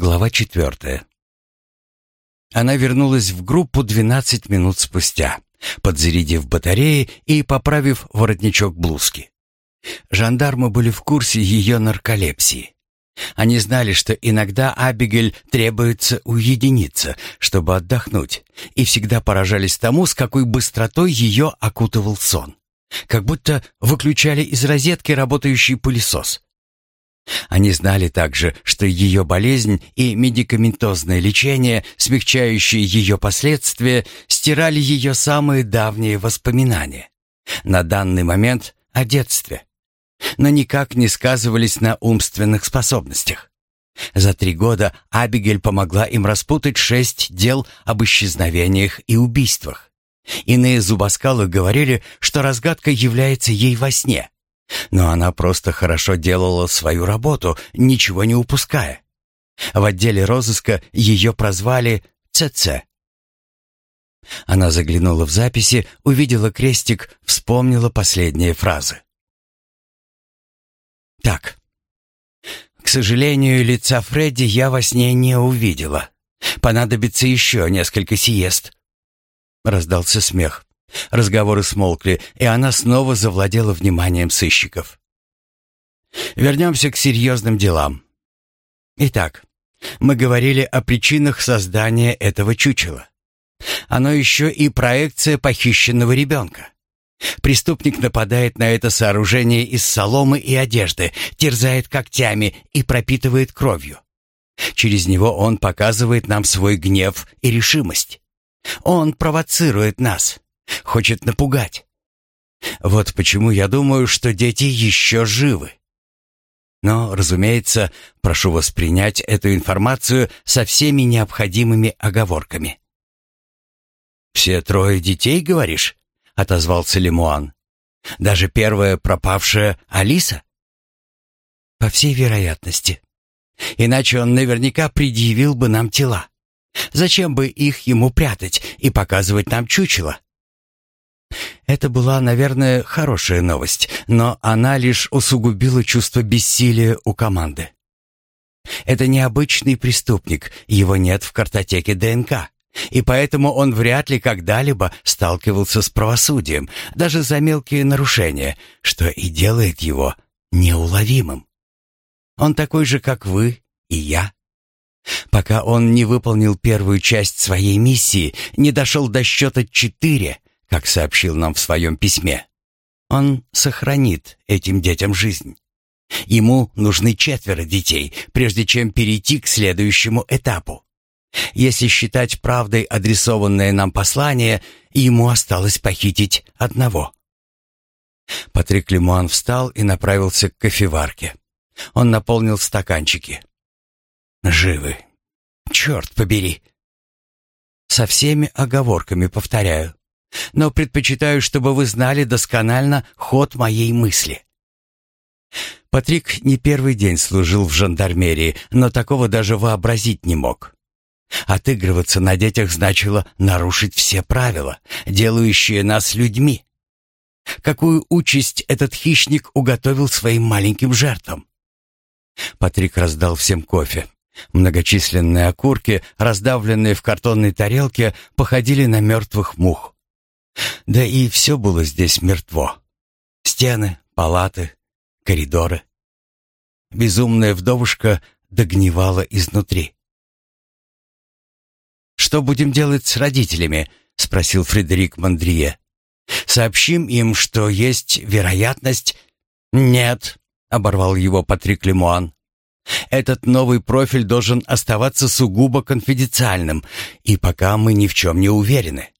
Глава четвертая. Она вернулась в группу 12 минут спустя, подзарядив батареи и поправив воротничок блузки. Жандармы были в курсе ее нарколепсии. Они знали, что иногда Абигель требуется уединиться, чтобы отдохнуть, и всегда поражались тому, с какой быстротой ее окутывал сон. Как будто выключали из розетки работающий пылесос. Они знали также, что ее болезнь и медикаментозное лечение, смягчающие ее последствия, стирали ее самые давние воспоминания. На данный момент о детстве но никак не сказывались на умственных способностях. За три года Абигель помогла им распутать шесть дел об исчезновениях и убийствах. Иные зубоскалы говорили, что разгадка является ей во сне. Но она просто хорошо делала свою работу, ничего не упуская. В отделе розыска ее прозвали ЦЦ. Она заглянула в записи, увидела крестик, вспомнила последние фразы. Так. К сожалению, лица Фредди я во сне не увидела. Понадобится еще несколько сиест. Раздался смех. Разговоры смолкли, и она снова завладела вниманием сыщиков. Вернемся к серьезным делам. Итак, мы говорили о причинах создания этого чучела. Оно еще и проекция похищенного ребенка. Преступник нападает на это сооружение из соломы и одежды, терзает когтями и пропитывает кровью. Через него он показывает нам свой гнев и решимость. Он провоцирует нас, хочет напугать. Вот почему я думаю, что дети еще живы. Но, разумеется, прошу воспринять эту информацию со всеми необходимыми оговорками. «Все трое детей, говоришь?» отозвался Лемуан. Даже первая пропавшая Алиса? По всей вероятности. Иначе он наверняка предъявил бы нам тела. Зачем бы их ему прятать и показывать нам чучело? Это была, наверное, хорошая новость, но она лишь усугубила чувство бессилия у команды. Это необычный преступник, его нет в картотеке ДНК. И поэтому он вряд ли когда-либо сталкивался с правосудием, даже за мелкие нарушения, что и делает его неуловимым. Он такой же, как вы и я. Пока он не выполнил первую часть своей миссии, не дошел до счета четыре, как сообщил нам в своем письме, он сохранит этим детям жизнь. Ему нужны четверо детей, прежде чем перейти к следующему этапу. Если считать правдой адресованное нам послание, ему осталось похитить одного. Патрик Лемуан встал и направился к кофеварке. Он наполнил стаканчики. «Живы. Черт побери!» «Со всеми оговорками, повторяю. Но предпочитаю, чтобы вы знали досконально ход моей мысли». Патрик не первый день служил в жандармерии, но такого даже вообразить не мог. Отыгрываться на детях значило нарушить все правила, делающие нас людьми. Какую участь этот хищник уготовил своим маленьким жертвам? Патрик раздал всем кофе. Многочисленные окурки, раздавленные в картонной тарелке, походили на мертвых мух. Да и все было здесь мертво. Стены, палаты, коридоры. Безумная вдовушка догнивала изнутри. «Что будем делать с родителями?» — спросил Фредерик Мандрие. «Сообщим им, что есть вероятность...» «Нет», — оборвал его Патрик Лемуан. «Этот новый профиль должен оставаться сугубо конфиденциальным, и пока мы ни в чем не уверены.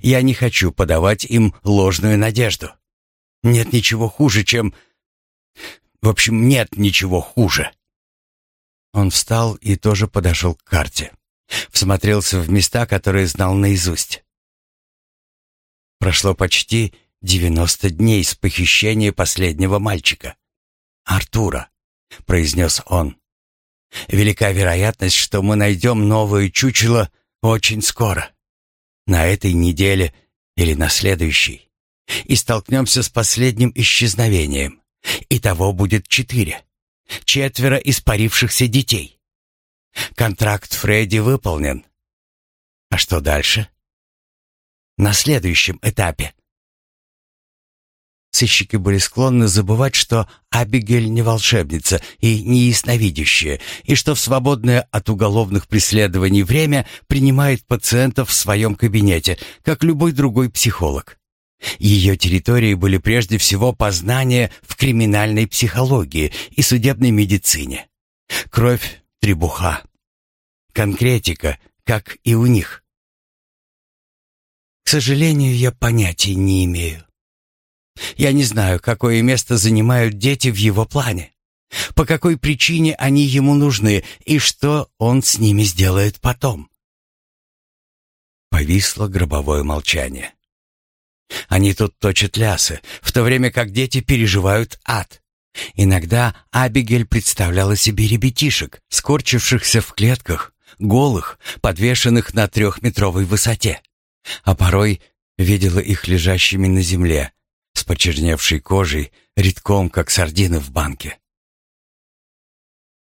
Я не хочу подавать им ложную надежду. Нет ничего хуже, чем... В общем, нет ничего хуже». Он встал и тоже подошел к карте. Всмотрелся в места, которые знал наизусть. Прошло почти девяносто дней с похищения последнего мальчика. «Артура», — произнес он. «Велика вероятность, что мы найдем новое чучело очень скоро. На этой неделе или на следующей. И столкнемся с последним исчезновением. Итого будет четыре. Четверо испарившихся детей. Контракт Фредди выполнен. А что дальше? На следующем этапе. Сыщики были склонны забывать, что Абигель не волшебница и не ясновидящая, и что в свободное от уголовных преследований время принимает пациентов в своем кабинете, как любой другой психолог. Ее территории были прежде всего познания в криминальной психологии и судебной медицине. Кровь, требуха, конкретика, как и у них. К сожалению, я понятия не имею. Я не знаю, какое место занимают дети в его плане, по какой причине они ему нужны и что он с ними сделает потом. Повисло гробовое молчание. Они тут точат лясы, в то время как дети переживают ад. Иногда Абигель представляла себе ребятишек, скорчившихся в клетках, голых, подвешенных на трехметровой высоте. А порой видела их лежащими на земле, с почерневшей кожей, редком, как сардины в банке.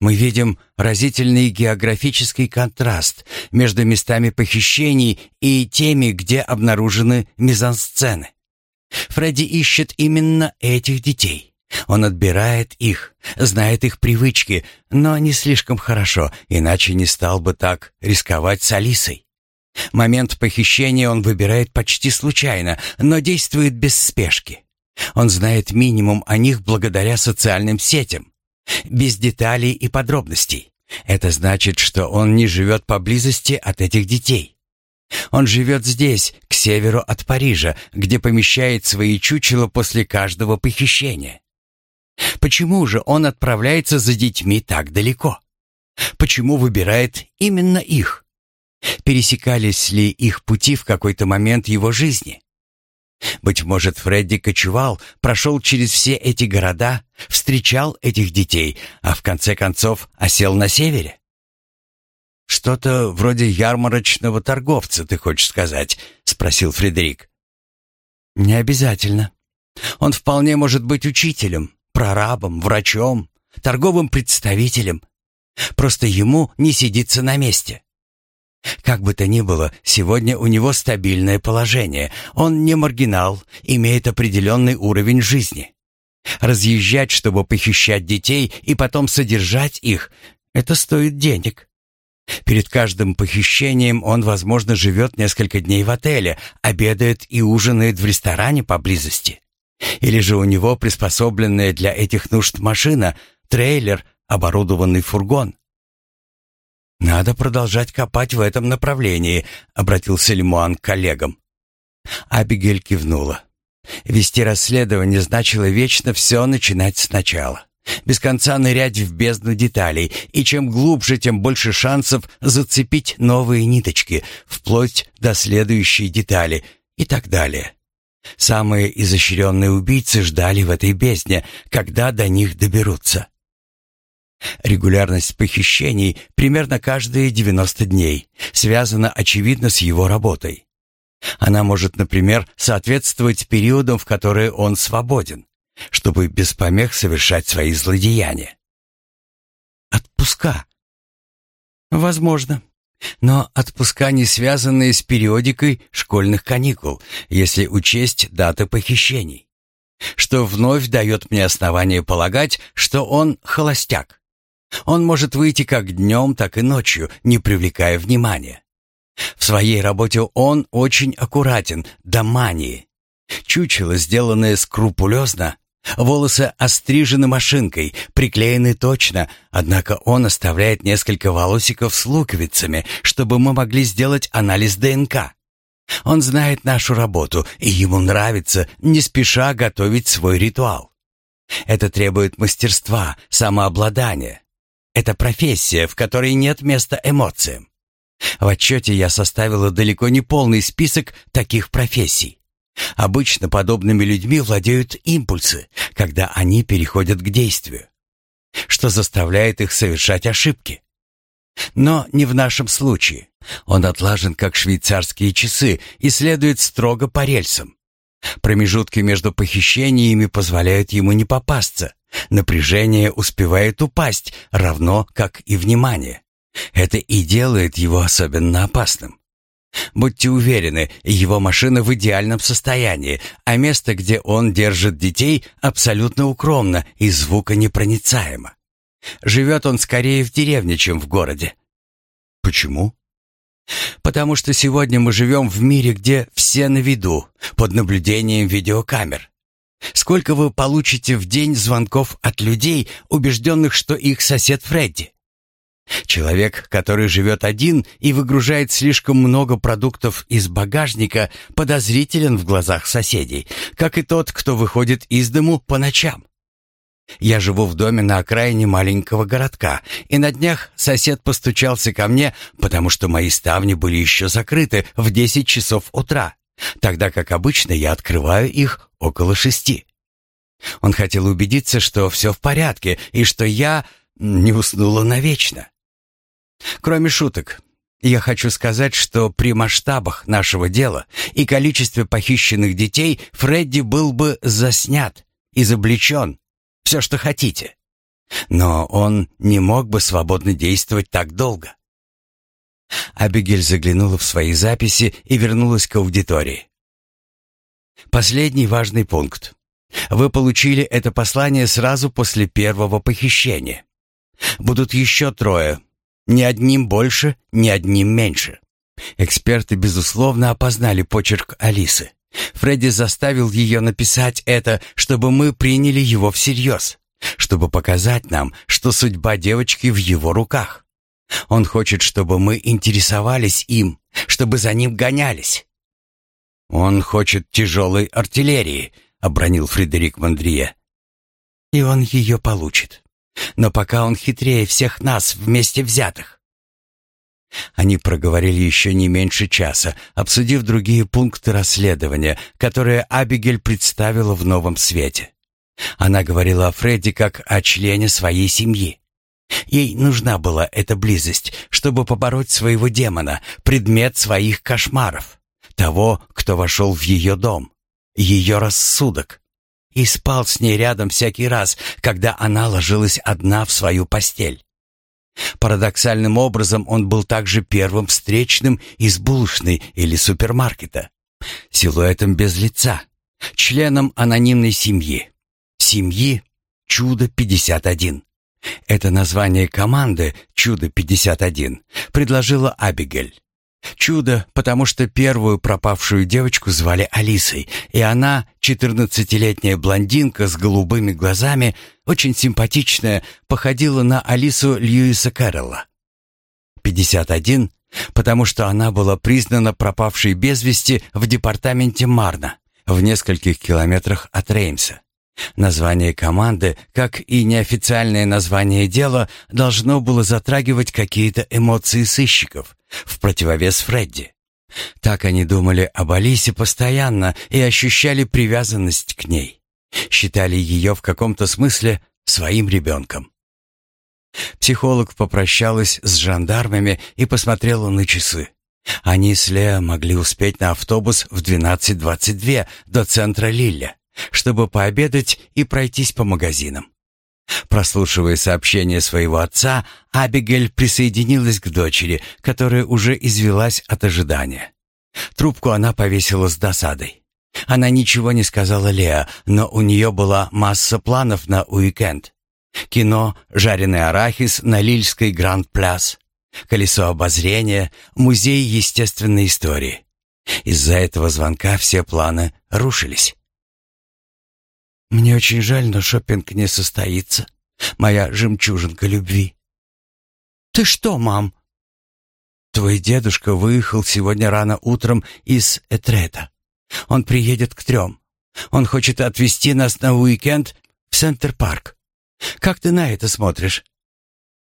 Мы видим разительный географический контраст между местами похищений и теми, где обнаружены мизансцены. Фредди ищет именно этих детей. Он отбирает их, знает их привычки, но не слишком хорошо, иначе не стал бы так рисковать с Алисой. Момент похищения он выбирает почти случайно, но действует без спешки. Он знает минимум о них благодаря социальным сетям, без деталей и подробностей. Это значит, что он не живет поблизости от этих детей. Он живет здесь, к северу от Парижа, где помещает свои чучела после каждого похищения. Почему же он отправляется за детьми так далеко? Почему выбирает именно их? Пересекались ли их пути в какой-то момент его жизни? Быть может, Фредди кочевал, прошел через все эти города, встречал этих детей, а в конце концов осел на севере? «Что-то вроде ярмарочного торговца, ты хочешь сказать?» — спросил Фредерик. «Не обязательно. Он вполне может быть учителем, прорабом, врачом, торговым представителем. Просто ему не сидится на месте. Как бы то ни было, сегодня у него стабильное положение. Он не маргинал, имеет определенный уровень жизни. Разъезжать, чтобы похищать детей и потом содержать их, это стоит денег. Перед каждым похищением он, возможно, живет несколько дней в отеле, обедает и ужинает в ресторане поблизости. Или же у него приспособленная для этих нужд машина, трейлер, оборудованный фургон. «Надо продолжать копать в этом направлении», — обратился Лемуан к коллегам. Абигель кивнула. Вести расследование значило вечно все начинать сначала. Без конца нырять в бездну деталей, и чем глубже, тем больше шансов зацепить новые ниточки, вплоть до следующей детали и так далее. Самые изощренные убийцы ждали в этой бездне, когда до них доберутся. Регулярность похищений примерно каждые 90 дней связана, очевидно, с его работой. Она может, например, соответствовать периодам, в которые он свободен, чтобы без помех совершать свои злодеяния. Отпуска. Возможно. Но отпуска не связанные с периодикой школьных каникул, если учесть даты похищений. Что вновь дает мне основание полагать, что он холостяк. Он может выйти как днем, так и ночью, не привлекая внимания. В своей работе он очень аккуратен, до мании. Чучело, сделанное скрупулезно, волосы острижены машинкой, приклеены точно, однако он оставляет несколько волосиков с луковицами, чтобы мы могли сделать анализ ДНК. Он знает нашу работу, и ему нравится не спеша готовить свой ритуал. Это требует мастерства, самообладания. Это профессия, в которой нет места эмоциям. В отчете я составила далеко не полный список таких профессий. Обычно подобными людьми владеют импульсы, когда они переходят к действию, что заставляет их совершать ошибки. Но не в нашем случае. Он отлажен как швейцарские часы и следует строго по рельсам. Промежутки между похищениями позволяют ему не попасться. Напряжение успевает упасть, равно как и внимание. Это и делает его особенно опасным. Будьте уверены, его машина в идеальном состоянии, а место, где он держит детей, абсолютно укромно и звуконепроницаемо. Живет он скорее в деревне, чем в городе. Почему? Потому что сегодня мы живем в мире, где все на виду, под наблюдением видеокамер. Сколько вы получите в день звонков от людей, убежденных, что их сосед Фредди? Человек, который живет один и выгружает слишком много продуктов из багажника, подозрителен в глазах соседей, как и тот, кто выходит из дому по ночам. Я живу в доме на окраине маленького городка, и на днях сосед постучался ко мне, потому что мои ставни были еще закрыты в 10 часов утра, тогда как обычно я открываю их около шести. Он хотел убедиться, что все в порядке и что я не уснула навечно. Кроме шуток, я хочу сказать, что при масштабах нашего дела и количестве похищенных детей Фредди был бы заснят, изобличен, все, что хотите. Но он не мог бы свободно действовать так долго. Абигель заглянула в свои записи и вернулась к аудитории. Последний важный пункт. Вы получили это послание сразу после первого похищения. Будут еще трое, ни одним больше, ни одним меньше. Эксперты, безусловно, опознали почерк Алисы. Фредди заставил ее написать это, чтобы мы приняли его всерьез, чтобы показать нам, что судьба девочки в его руках. Он хочет, чтобы мы интересовались им, чтобы за ним гонялись. «Он хочет тяжелой артиллерии», — обронил Фредерик Мандрия. «И он ее получит. Но пока он хитрее всех нас вместе взятых. Они проговорили еще не меньше часа, обсудив другие пункты расследования, которые Абигель представила в новом свете. Она говорила о Фредди как о члене своей семьи. Ей нужна была эта близость, чтобы побороть своего демона, предмет своих кошмаров, того, кто вошел в ее дом, ее рассудок и спал с ней рядом всякий раз, когда она ложилась одна в свою постель. Парадоксальным образом он был также первым встречным из булочной или супермаркета, силуэтом без лица, членом анонимной семьи. Семьи «Чудо-51». Это название команды «Чудо-51» предложила Абигель. Чудо, потому что первую пропавшую девочку звали Алисой, и она, четырнадцатилетняя блондинка с голубыми глазами, очень симпатичная, походила на Алису Льюиса Кэрролла. 51, потому что она была признана пропавшей без вести в департаменте Марна, в нескольких километрах от Реймса. Название команды, как и неофициальное название дела, должно было затрагивать какие-то эмоции сыщиков, в противовес Фредди. Так они думали об Алисе постоянно и ощущали привязанность к ней. Считали ее в каком-то смысле своим ребенком. Психолог попрощалась с жандармами и посмотрела на часы. Они с Лео могли успеть на автобус в 12.22 до центра Лилля, чтобы пообедать и пройтись по магазинам. Прослушивая сообщение своего отца, Абигель присоединилась к дочери, которая уже извелась от ожидания. Трубку она повесила с досадой. Она ничего не сказала Лео, но у нее была масса планов на уикенд. Кино, жареный арахис на Лильской Гранд-Пляс, колесо обозрения, музей естественной истории. Из-за этого звонка все планы рушились. Мне очень жаль, но шопинг не состоится. Моя жемчужинка любви. Ты что, мам? Твой дедушка выехал сегодня рано утром из Этрета. Он приедет к трем. Он хочет отвезти нас на уикенд в Центр-парк. Как ты на это смотришь?»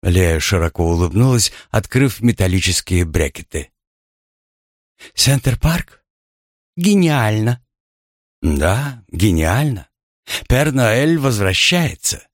Лея широко улыбнулась, открыв металлические брекеты. «Центр-парк? Гениально!» «Да, гениально. Пернаэль возвращается.